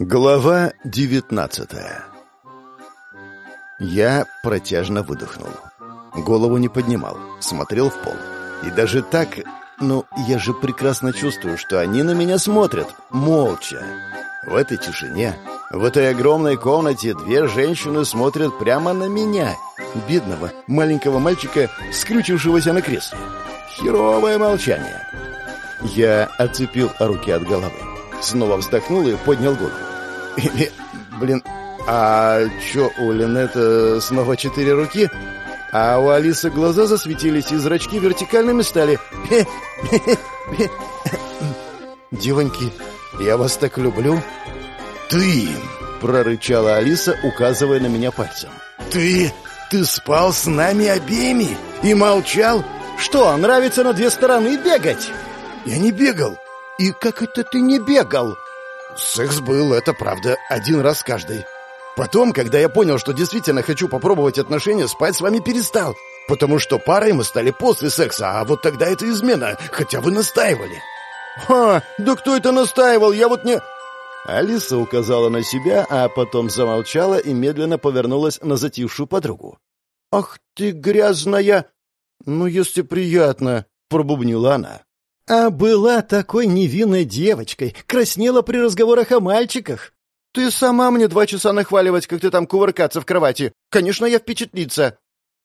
Глава девятнадцатая Я протяжно выдохнул. Голову не поднимал, смотрел в пол. И даже так... Ну, я же прекрасно чувствую, что они на меня смотрят, молча. В этой тишине, в этой огромной комнате две женщины смотрят прямо на меня, бедного маленького мальчика, скрючившегося на кресле. Херовое молчание. Я отцепил руки от головы. Снова вздохнул и поднял голову. Блин, а чё, у Линета снова четыре руки? А у Алисы глаза засветились, и зрачки вертикальными стали. «Девоньки, я вас так люблю!» «Ты!» — прорычала Алиса, указывая на меня пальцем. «Ты! Ты спал с нами обеими и молчал? Что, нравится на две стороны бегать?» «Я не бегал!» «И как это ты не бегал?» «Секс был, это правда, один раз каждый. Потом, когда я понял, что действительно хочу попробовать отношения, спать с вами перестал. Потому что парой мы стали после секса, а вот тогда это измена, хотя вы настаивали». «Ха, да кто это настаивал? Я вот не...» Алиса указала на себя, а потом замолчала и медленно повернулась на затихшую подругу. «Ах ты грязная! Ну, если приятно!» — пробубнила она. А была такой невинной девочкой, краснела при разговорах о мальчиках. Ты сама мне два часа нахваливать, как ты там кувыркаться в кровати. Конечно, я впечатлиться.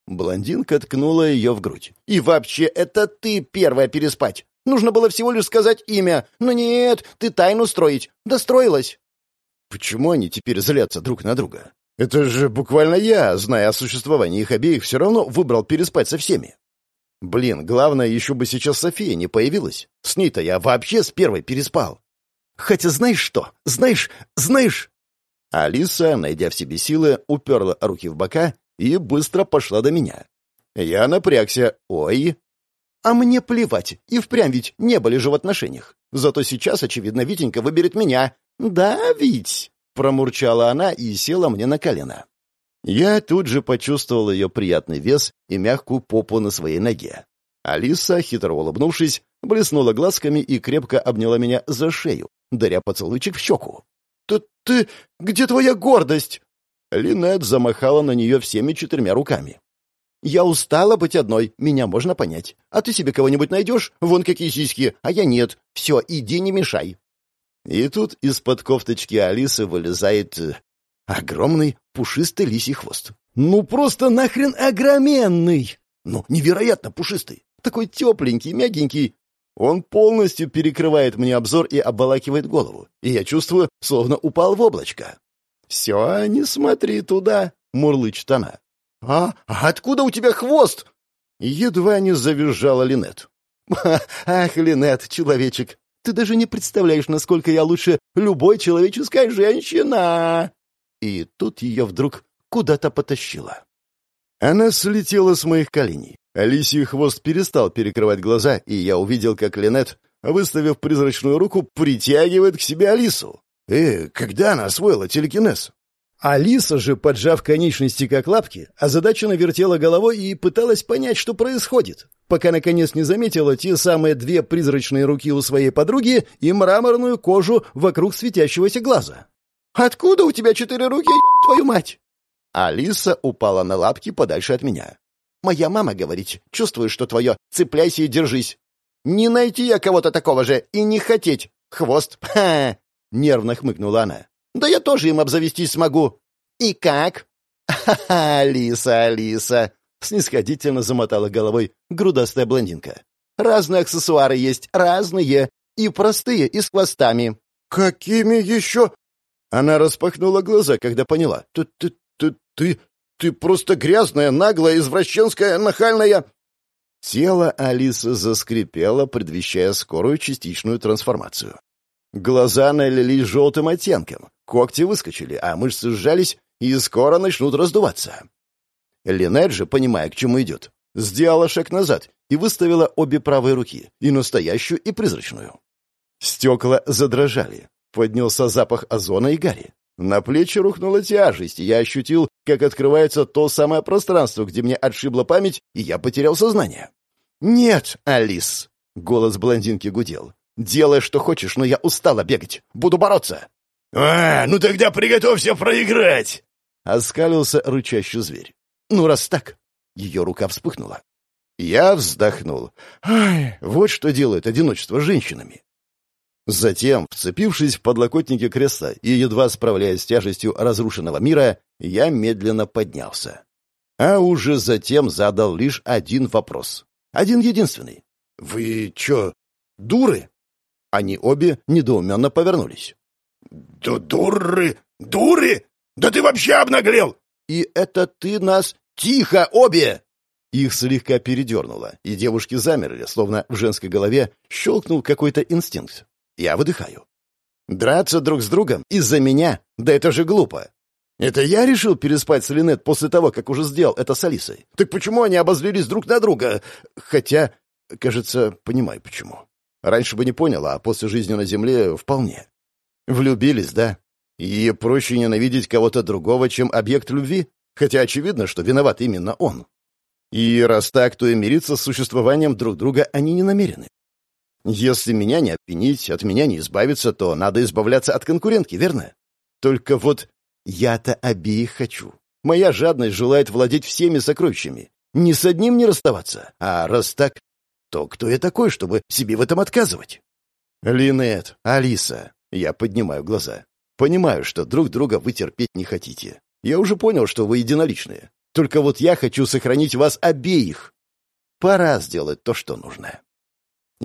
Блондинка ткнула ее в грудь. И вообще, это ты первая переспать. Нужно было всего лишь сказать имя. Но нет, ты тайну строить. Достроилась. Почему они теперь злятся друг на друга? Это же буквально я, зная о существовании их обеих, все равно выбрал переспать со всеми. Блин, главное, еще бы сейчас София не появилась. С ней-то я вообще с первой переспал. Хотя знаешь что? Знаешь, знаешь... Алиса, найдя в себе силы, уперла руки в бока и быстро пошла до меня. Я напрягся. Ой. А мне плевать. И впрямь ведь не были же в отношениях. Зато сейчас, очевидно, Витенька выберет меня. Да, Вить. Промурчала она и села мне на колено. Я тут же почувствовал ее приятный вес и мягкую попу на своей ноге. Алиса, хитро улыбнувшись, блеснула глазками и крепко обняла меня за шею, даря поцелуйчик в щеку. «Ты... ты... где твоя гордость?» Линет замахала на нее всеми четырьмя руками. «Я устала быть одной, меня можно понять. А ты себе кого-нибудь найдешь? Вон какие сиськи, а я нет. Все, иди не мешай». И тут из-под кофточки Алисы вылезает э, Огромный пушистый лисий хвост. Ну, просто нахрен огроменный! Ну, невероятно пушистый. Такой тепленький, мягенький. Он полностью перекрывает мне обзор и обволакивает голову. И я чувствую, словно упал в облачко. «Все, не смотри туда», — мурлычет она. «А, а откуда у тебя хвост?» Едва не завизжала Линет. «Ах, Линет, человечек, ты даже не представляешь, насколько я лучше любой человеческой женщины!» И тут ее вдруг куда-то потащило. Она слетела с моих коленей. Алисий хвост перестал перекрывать глаза, и я увидел, как Линет, выставив призрачную руку, притягивает к себе Алису. Э, когда она освоила телекинез? Алиса же, поджав конечности как лапки, озадаченно вертела головой и пыталась понять, что происходит, пока наконец не заметила те самые две призрачные руки у своей подруги и мраморную кожу вокруг светящегося глаза. Откуда у тебя четыре руки, твою мать?» Алиса упала на лапки подальше от меня. «Моя мама говорит, чувствую, что твое, цепляйся и держись. Не найти я кого-то такого же и не хотеть. Хвост, ха!» Нервно хмыкнула она. «Да я тоже им обзавестись смогу». «И как?» «Ха-ха, Алиса, Алиса!» Снисходительно замотала головой грудастая блондинка. «Разные аксессуары есть, разные. И простые, и с хвостами». «Какими еще?» Она распахнула глаза, когда поняла. «Ты, ты, ты, ты, ты просто грязная, наглая, извращенская, нахальная...» Тело Алисы заскрипело, предвещая скорую частичную трансформацию. Глаза налились желтым оттенком, когти выскочили, а мышцы сжались и скоро начнут раздуваться. Линет же, понимая, к чему идет, сделала шаг назад и выставила обе правые руки, и настоящую, и призрачную. Стекла задрожали, Поднялся запах озона и гари. На плечи рухнула тяжесть, и я ощутил, как открывается то самое пространство, где мне отшибла память, и я потерял сознание. «Нет, Алис!» — голос блондинки гудел. «Делай, что хочешь, но я устала бегать. Буду бороться!» «А, ну тогда приготовься проиграть!» — оскалился рычащий зверь. «Ну, раз так...» — ее рука вспыхнула. Я вздохнул. «Ай, вот что делает одиночество с женщинами!» Затем, вцепившись в подлокотники кресла и едва справляясь с тяжестью разрушенного мира, я медленно поднялся. А уже затем задал лишь один вопрос. Один единственный. «Вы чё, дуры?» Они обе недоуменно повернулись. «Да дуры! Дуры! Да ты вообще обнаглел!» «И это ты нас... Тихо, обе!» Их слегка передернуло, и девушки замерли, словно в женской голове щелкнул какой-то инстинкт. Я выдыхаю. Драться друг с другом из-за меня? Да это же глупо. Это я решил переспать с Линет после того, как уже сделал это с Алисой. Так почему они обозлились друг на друга? Хотя, кажется, понимаю почему. Раньше бы не понял, а после жизни на Земле вполне. Влюбились, да? И проще ненавидеть кого-то другого, чем объект любви? Хотя очевидно, что виноват именно он. И раз так, то и мириться с существованием друг друга они не намерены. Если меня не обвинить, от меня не избавиться, то надо избавляться от конкурентки, верно? Только вот я-то обеих хочу. Моя жадность желает владеть всеми сокровищами. Ни с одним не расставаться. А раз так, то кто я такой, чтобы себе в этом отказывать? Линет, Алиса. Я поднимаю глаза. Понимаю, что друг друга вы терпеть не хотите. Я уже понял, что вы единоличные. Только вот я хочу сохранить вас обеих. Пора сделать то, что нужно.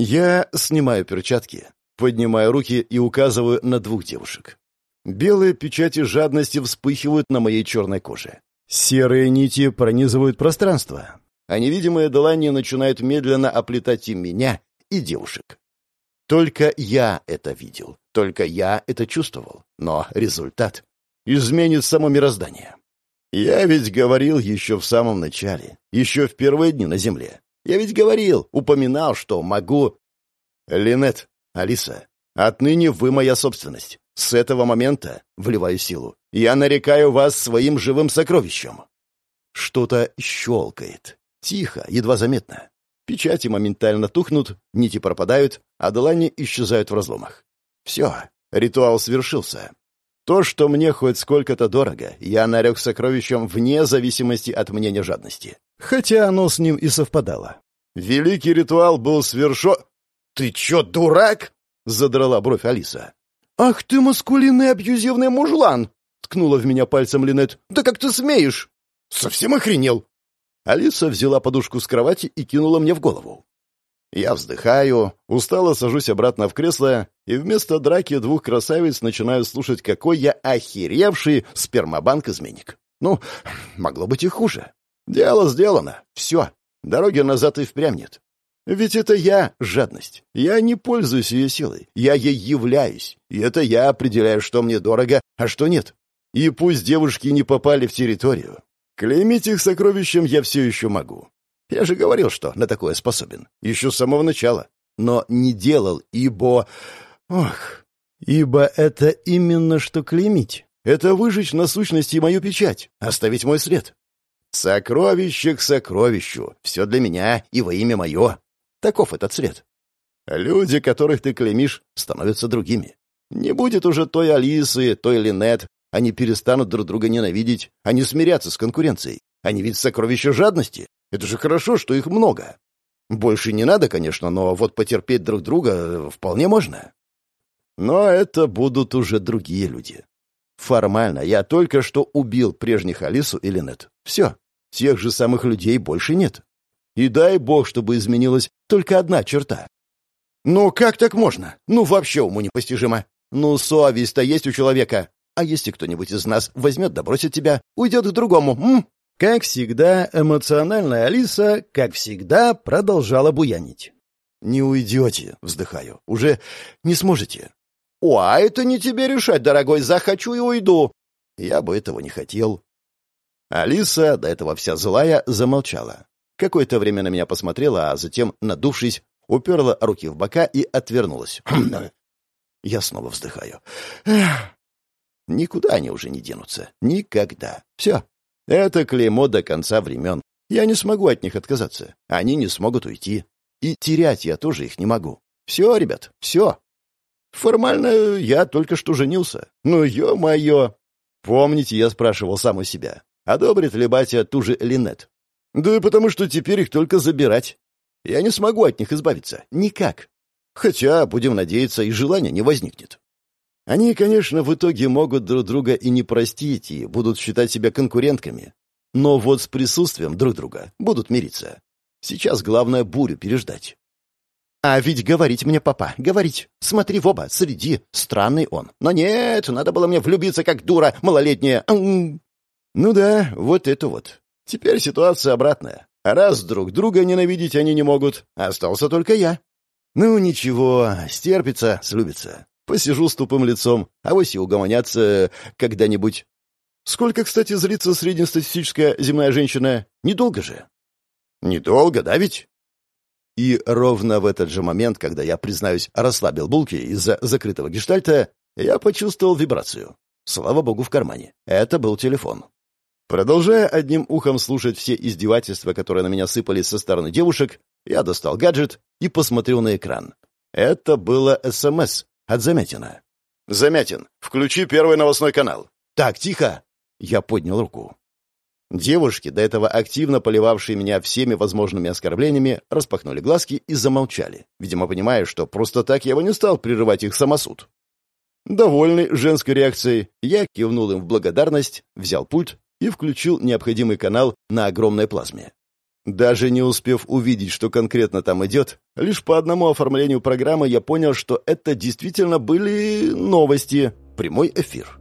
Я снимаю перчатки, поднимаю руки и указываю на двух девушек. Белые печати жадности вспыхивают на моей черной коже. Серые нити пронизывают пространство, а невидимые долани начинают медленно оплетать и меня, и девушек. Только я это видел, только я это чувствовал, но результат изменит само мироздание. Я ведь говорил еще в самом начале, еще в первые дни на Земле. Я ведь говорил, упоминал, что могу... Линет, Алиса, отныне вы моя собственность. С этого момента, вливаю силу, я нарекаю вас своим живым сокровищем. Что-то щелкает. Тихо, едва заметно. Печати моментально тухнут, нити пропадают, а долани исчезают в разломах. Все, ритуал свершился. То, что мне хоть сколько-то дорого, я нарек сокровищем вне зависимости от мнения жадности. Хотя оно с ним и совпадало. Великий ритуал был свершен... «Ты чё, дурак?» — задрала бровь Алиса. «Ах ты, маскулинный абьюзивный мужлан!» — ткнула в меня пальцем Линет. «Да как ты смеешь?» «Совсем охренел!» Алиса взяла подушку с кровати и кинула мне в голову. Я вздыхаю, устало сажусь обратно в кресло и вместо драки двух красавиц начинаю слушать, какой я охеревший спермобанк-изменник. Ну, могло быть и хуже. Дело сделано. Все. Дороги назад и впрямь нет. Ведь это я — жадность. Я не пользуюсь ее силой. Я ей являюсь. И это я определяю, что мне дорого, а что нет. И пусть девушки не попали в территорию. Клеймить их сокровищем я все еще могу. Я же говорил, что на такое способен. Еще с самого начала. Но не делал, ибо... Ох, ибо это именно что клеймить. Это выжечь на сущности мою печать, оставить мой след. Сокровище к сокровищу. Все для меня и во имя мое. Таков этот след. Люди, которых ты клеймишь, становятся другими. Не будет уже той Алисы, той Линет. Они перестанут друг друга ненавидеть. Они смирятся с конкуренцией. Они ведь сокровища жадности. Это же хорошо, что их много. Больше не надо, конечно, но вот потерпеть друг друга вполне можно. Но это будут уже другие люди. Формально я только что убил прежних Алису и Линет. Все. Тех же самых людей больше нет. И дай бог, чтобы изменилась только одна черта. Ну как так можно? Ну вообще уму непостижимо. Ну совесть-то есть у человека. А если кто-нибудь из нас возьмет да бросит тебя, уйдет к другому, м? Как всегда, эмоциональная Алиса, как всегда, продолжала буянить. «Не уйдете», — вздыхаю. «Уже не сможете». «О, а это не тебе решать, дорогой, захочу и уйду». Я бы этого не хотел. Алиса, до этого вся злая, замолчала. Какое-то время на меня посмотрела, а затем, надувшись, уперла руки в бока и отвернулась. Я снова вздыхаю. Эх. Никуда они уже не денутся. Никогда. Все, это клеймо до конца времен. Я не смогу от них отказаться. Они не смогут уйти. И терять я тоже их не могу. Все, ребят, все. Формально я только что женился. Ну, ё-моё. Помните, я спрашивал сам у себя, одобрит ли батя ту же Линет? Да потому что теперь их только забирать. Я не смогу от них избавиться. Никак. Хотя, будем надеяться, и желания не возникнет. Они, конечно, в итоге могут друг друга и не простить, и будут считать себя конкурентками. Но вот с присутствием друг друга будут мириться. Сейчас главное бурю переждать. А ведь говорить мне, папа, говорить. Смотри в оба, следи. Странный он. Но нет, надо было мне влюбиться, как дура малолетняя. Ну да, вот это вот. Теперь ситуация обратная. Раз друг друга ненавидеть они не могут, остался только я. Ну ничего, стерпится, слюбится. Посижу с тупым лицом, а вось и угомонятся когда-нибудь. Сколько, кстати, злится среднестатистическая земная женщина? Недолго же. Недолго, да ведь? И ровно в этот же момент, когда я, признаюсь, расслабил булки из-за закрытого гештальта, я почувствовал вибрацию. Слава богу, в кармане. Это был телефон. Продолжая одним ухом слушать все издевательства, которые на меня сыпались со стороны девушек, я достал гаджет и посмотрел на экран. Это было СМС от Замятина. «Замятин, включи первый новостной канал». «Так, тихо!» Я поднял руку. Девушки, до этого активно поливавшие меня всеми возможными оскорблениями, распахнули глазки и замолчали, видимо, понимая, что просто так я бы не стал прерывать их самосуд. Довольный женской реакцией, я кивнул им в благодарность, взял пульт и включил необходимый канал на огромной плазме. Даже не успев увидеть, что конкретно там идет, лишь по одному оформлению программы я понял, что это действительно были новости, прямой эфир.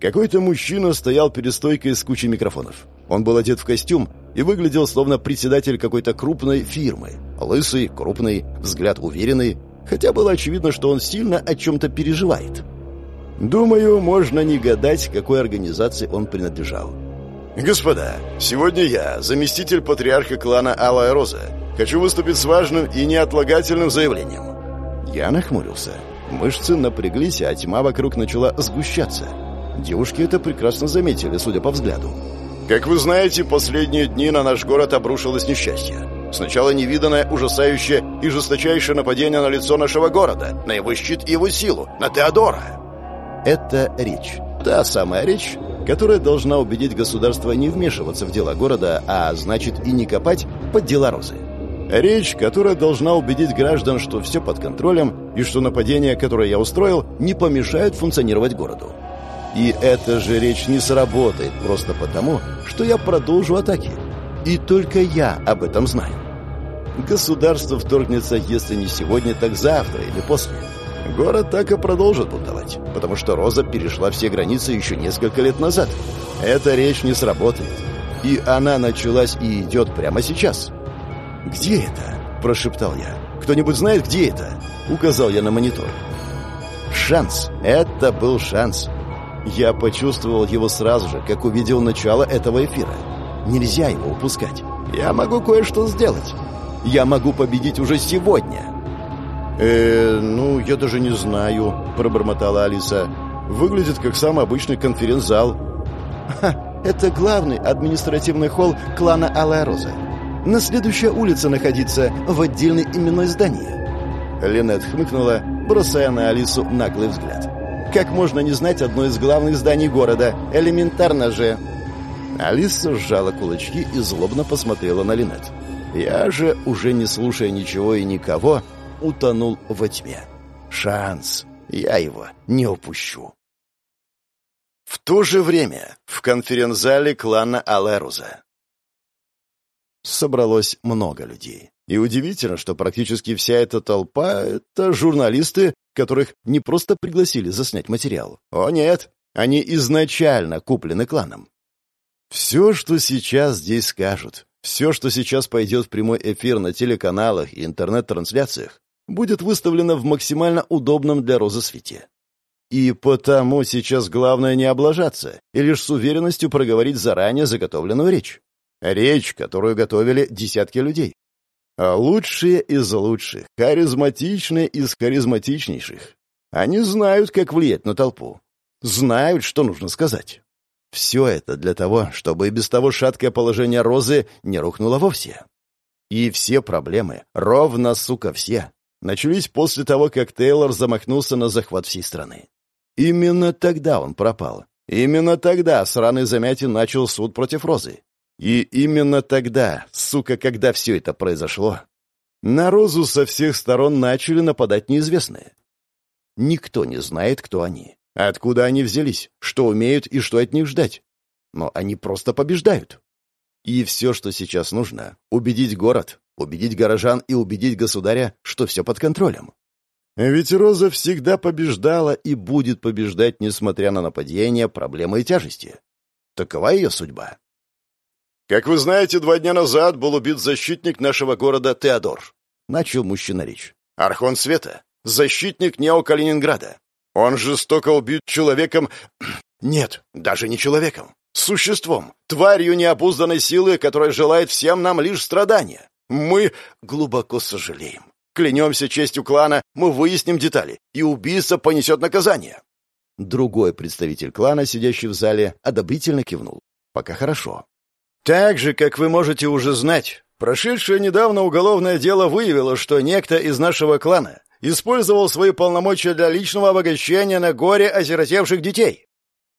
Какой-то мужчина стоял перед стойкой с кучей микрофонов. Он был одет в костюм и выглядел словно председатель какой-то крупной фирмы. Лысый, крупный, взгляд уверенный, хотя было очевидно, что он сильно о чем-то переживает. Думаю, можно не гадать, какой организации он принадлежал. «Господа, сегодня я, заместитель патриарха клана Алая Роза, хочу выступить с важным и неотлагательным заявлением». Я нахмурился. Мышцы напряглись, а тьма вокруг начала сгущаться. Девушки это прекрасно заметили, судя по взгляду. Как вы знаете, последние дни на наш город обрушилось несчастье. Сначала невиданное, ужасающее и жесточайшее нападение на лицо нашего города, на его щит и его силу, на Теодора. Это речь. Та самая речь, которая должна убедить государство не вмешиваться в дела города, а значит и не копать под дела Розы. Речь, которая должна убедить граждан, что все под контролем и что нападение, которое я устроил, не помешает функционировать городу. И эта же речь не сработает просто потому, что я продолжу атаки. И только я об этом знаю. Государство вторгнется, если не сегодня, так завтра или после. Город так и продолжит бунтовать, потому что Роза перешла все границы еще несколько лет назад. Эта речь не сработает. И она началась и идет прямо сейчас. «Где это?» – прошептал я. «Кто-нибудь знает, где это?» – указал я на монитор. «Шанс. Это был шанс. Я почувствовал его сразу же, как увидел начало этого эфира. Нельзя его упускать. Я могу кое-что сделать. Я могу победить уже сегодня. «Э, ну, я даже не знаю», — пробормотала Алиса. «Выглядит как самый обычный конференц-зал». «Ха, это главный административный холл клана Алая Роза. На следующей улице находиться в отдельной именной здании». Линет хмыкнула, бросая на Алису наглый взгляд. Как можно не знать одно из главных зданий города? Элементарно же!» Алиса сжала кулачки и злобно посмотрела на Линет. Я же, уже не слушая ничего и никого, утонул во тьме. Шанс. Я его не упущу. В то же время в конференц-зале клана Алеруза собралось много людей. И удивительно, что практически вся эта толпа — это журналисты, которых не просто пригласили заснять материал. О нет, они изначально куплены кланом. Все, что сейчас здесь скажут, все, что сейчас пойдет в прямой эфир на телеканалах и интернет-трансляциях, будет выставлено в максимально удобном для Розы свете. И потому сейчас главное не облажаться и лишь с уверенностью проговорить заранее заготовленную речь. Речь, которую готовили десятки людей. А лучшие из лучших, харизматичные из харизматичнейших. Они знают, как влиять на толпу. Знают, что нужно сказать. Все это для того, чтобы и без того шаткое положение Розы не рухнуло вовсе. И все проблемы, ровно, сука, все, начались после того, как Тейлор замахнулся на захват всей страны. Именно тогда он пропал. Именно тогда сраный Замятин начал суд против Розы. И именно тогда, сука, когда все это произошло, на Розу со всех сторон начали нападать неизвестные. Никто не знает, кто они, откуда они взялись, что умеют и что от них ждать. Но они просто побеждают. И все, что сейчас нужно — убедить город, убедить горожан и убедить государя, что все под контролем. Ведь Роза всегда побеждала и будет побеждать, несмотря на нападения, проблемы и тяжести. Такова ее судьба. «Как вы знаете, два дня назад был убит защитник нашего города Теодор», — начал мужчина речь. «Архон Света, защитник Неокалининграда. Он жестоко убит человеком... Нет, даже не человеком. Существом, тварью необузданной силы, которая желает всем нам лишь страдания. Мы глубоко сожалеем. Клянемся честью клана, мы выясним детали, и убийца понесет наказание». Другой представитель клана, сидящий в зале, одобрительно кивнул. «Пока хорошо. Так же, как вы можете уже знать, прошедшее недавно уголовное дело выявило, что некто из нашего клана использовал свои полномочия для личного обогащения на горе осиротевших детей.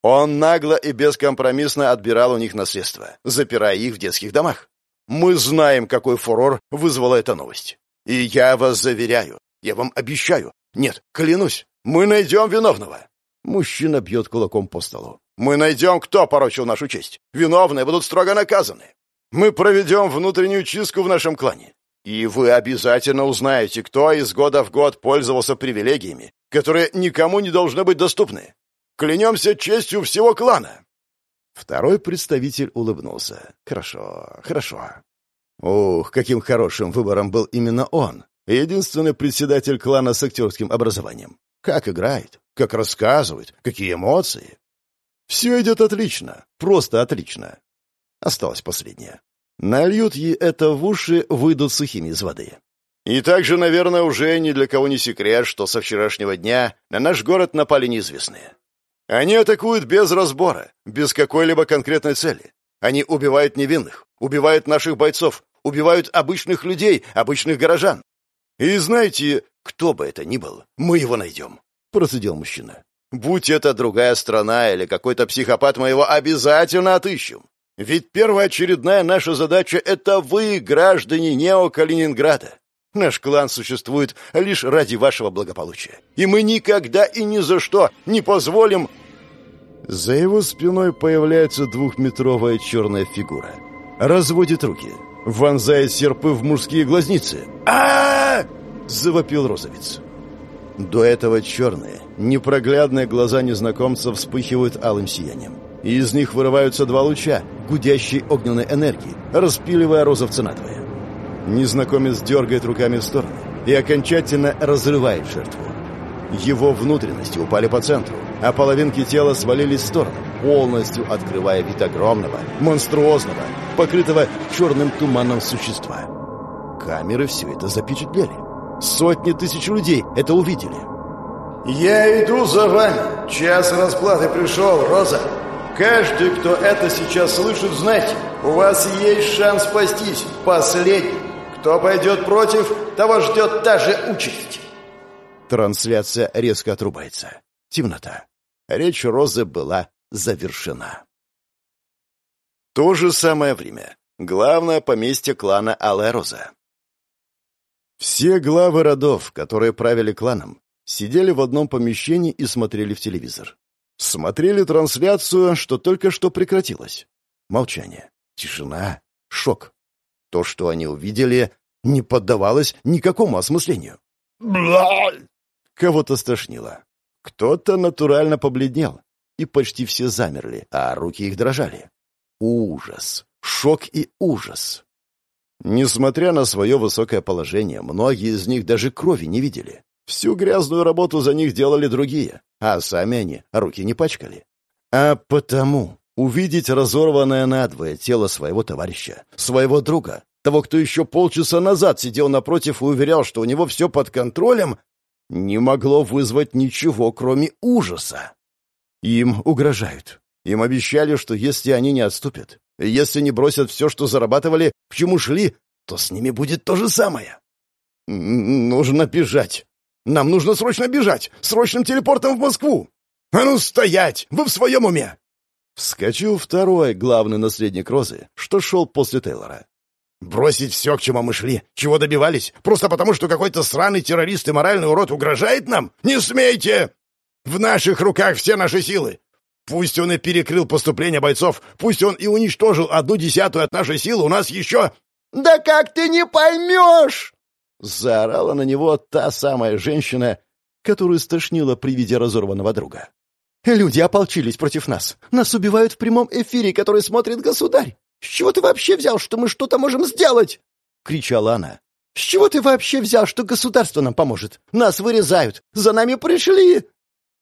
Он нагло и бескомпромиссно отбирал у них наследство, запирая их в детских домах. Мы знаем, какой фурор вызвала эта новость. И я вас заверяю, я вам обещаю, нет, клянусь, мы найдем виновного. Мужчина бьет кулаком по столу. Мы найдем, кто порочил нашу честь. Виновные будут строго наказаны. Мы проведем внутреннюю чистку в нашем клане. И вы обязательно узнаете, кто из года в год пользовался привилегиями, которые никому не должны быть доступны. Клянемся честью всего клана!» Второй представитель улыбнулся. «Хорошо, хорошо». Ух, каким хорошим выбором был именно он. Единственный председатель клана с актерским образованием. Как играет, как рассказывает, какие эмоции. Все идет отлично, просто отлично. Осталось последнее. Нальют ей это в уши, выйдут сухими из воды. И также, наверное, уже ни для кого не секрет, что со вчерашнего дня на наш город напали неизвестные. Они атакуют без разбора, без какой-либо конкретной цели. Они убивают невинных, убивают наших бойцов, убивают обычных людей, обычных горожан. И знаете, кто бы это ни был, мы его найдем, — процедил мужчина. Будь это другая страна или какой-то психопат, мы его обязательно отыщем. Ведь первоочередная наша задача — это вы, граждане Нео-Калининграда. Наш клан существует лишь ради вашего благополучия. И мы никогда и ни за что не позволим... За его спиной появляется двухметровая черная фигура. Разводит руки. Вонзает серпы в мужские глазницы. а, завопил розовец. До этого черные, непроглядные глаза незнакомца вспыхивают алым сиянием. Из них вырываются два луча, гудящей огненной энергии, распиливая розовца надвое. Незнакомец дергает руками в стороны и окончательно разрывает жертву. Его внутренности упали по центру, а половинки тела свалились в сторону, полностью открывая вид огромного, монструозного, покрытого черным туманом существа. Камеры все это запечатлели. Сотни тысяч людей это увидели. «Я иду за вами. Час расплаты пришел, Роза. Каждый, кто это сейчас слышит, знайте, у вас есть шанс спастись. Последний. Кто пойдет против, того ждет та же участь». Трансляция резко отрубается. Темнота. Речь Розы была завершена. То же самое время. Главное поместье клана Алая Роза. Все главы родов, которые правили кланом, сидели в одном помещении и смотрели в телевизор. Смотрели трансляцию, что только что прекратилось. Молчание, тишина, шок. То, что они увидели, не поддавалось никакому осмыслению. Кого-то стошнило. Кто-то натурально побледнел, и почти все замерли, а руки их дрожали. Ужас, шок и ужас. Несмотря на свое высокое положение, многие из них даже крови не видели. Всю грязную работу за них делали другие, а сами они руки не пачкали. А потому увидеть разорванное надвое тело своего товарища, своего друга, того, кто еще полчаса назад сидел напротив и уверял, что у него все под контролем, не могло вызвать ничего, кроме ужаса. Им угрожают. Им обещали, что если они не отступят, если не бросят все, что зарабатывали, к чему шли, то с ними будет то же самое. «Нужно бежать. Нам нужно срочно бежать! Срочным телепортом в Москву! А ну стоять! Вы в своем уме!» Вскочил второй главный наследник Розы, что шел после Тейлора. «Бросить все, к чему мы шли, чего добивались, просто потому, что какой-то сраный террорист и моральный урод угрожает нам? Не смейте! В наших руках все наши силы! Пусть он и перекрыл поступление бойцов, пусть он и уничтожил одну десятую от нашей силы, у нас еще...» «Да как ты не поймешь!» Заорала на него та самая женщина, которую стошнило при виде разорванного друга. «Люди ополчились против нас. Нас убивают в прямом эфире, который смотрит государь. С чего ты вообще взял, что мы что-то можем сделать?» — кричала она. «С чего ты вообще взял, что государство нам поможет? Нас вырезают! За нами пришли!»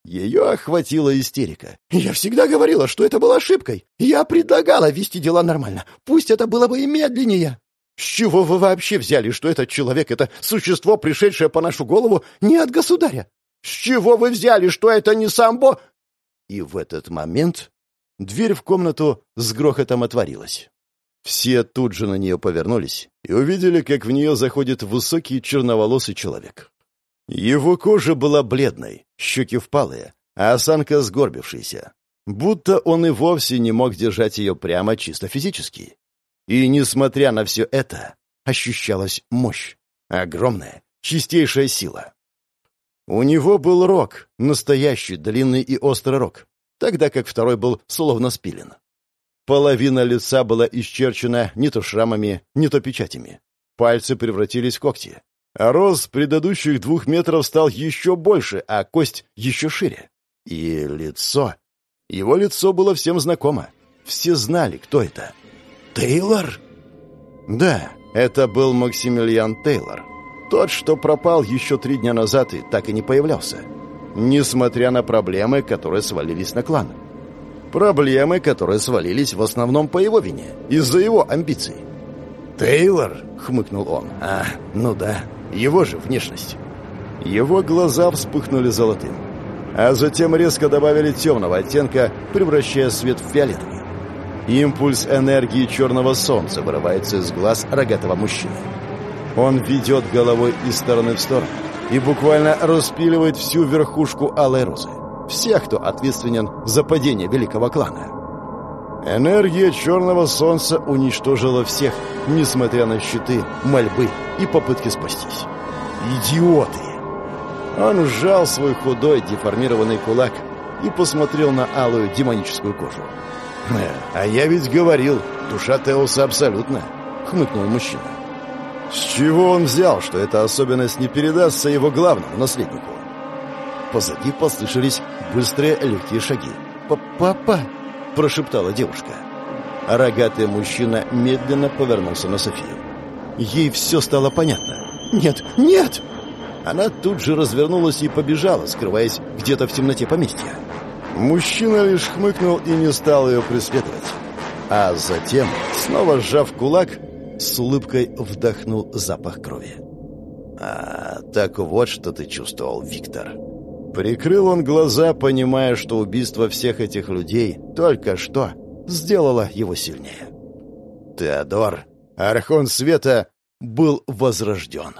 Ее охватила истерика. «Я всегда говорила, что это была ошибкой. Я предлагала вести дела нормально. Пусть это было бы и медленнее. С чего вы вообще взяли, что этот человек — это существо, пришедшее по нашу голову не от государя? С чего вы взяли, что это не самбо?» И в этот момент дверь в комнату с грохотом отворилась. Все тут же на нее повернулись и увидели, как в нее заходит высокий черноволосый человек. Его кожа была бледной, щеки впалые, а осанка сгорбившаяся. Будто он и вовсе не мог держать ее прямо чисто физически. И, несмотря на все это, ощущалась мощь, огромная, чистейшая сила. У него был рог, настоящий, длинный и острый рог, тогда как второй был словно спилен. Половина лица была исчерчена не то шрамами, не то печатями. Пальцы превратились в когти. А рост предыдущих двух метров стал еще больше, а кость еще шире. И лицо... Его лицо было всем знакомо. Все знали, кто это. «Тейлор?» Да, это был Максимилиан Тейлор. Тот, что пропал еще три дня назад и так и не появлялся. Несмотря на проблемы, которые свалились на клан. Проблемы, которые свалились в основном по его вине, из-за его амбиций. «Тейлор?» — хмыкнул он. «А, ну да, его же внешность». Его глаза вспыхнули золотым, а затем резко добавили темного оттенка, превращая свет в фиолетовый. Импульс энергии черного солнца вырывается из глаз рогатого мужчины. Он ведет головой из стороны в сторону и буквально распиливает всю верхушку Алой Розы. Всех, кто ответственен за падение великого клана. Энергия черного солнца уничтожила всех, несмотря на щиты, мольбы и попытки спастись. Идиоты! Он сжал свой худой, деформированный кулак и посмотрел на алую демоническую кожу. «А я ведь говорил, душа Теоса абсолютно», — хмыкнул мужчина. «С чего он взял, что эта особенность не передастся его главному наследнику?» Позади послышались быстрые легкие шаги. «Папа!» — прошептала девушка. Рогатый мужчина медленно повернулся на Софию. Ей все стало понятно. «Нет! Нет!» Она тут же развернулась и побежала, скрываясь где-то в темноте поместья. Мужчина лишь хмыкнул и не стал ее преследовать. А затем, снова сжав кулак, с улыбкой вдохнул запах крови. «А, так вот что ты чувствовал, Виктор». Прикрыл он глаза, понимая, что убийство всех этих людей только что сделало его сильнее. Теодор, Архон Света, был возрожден.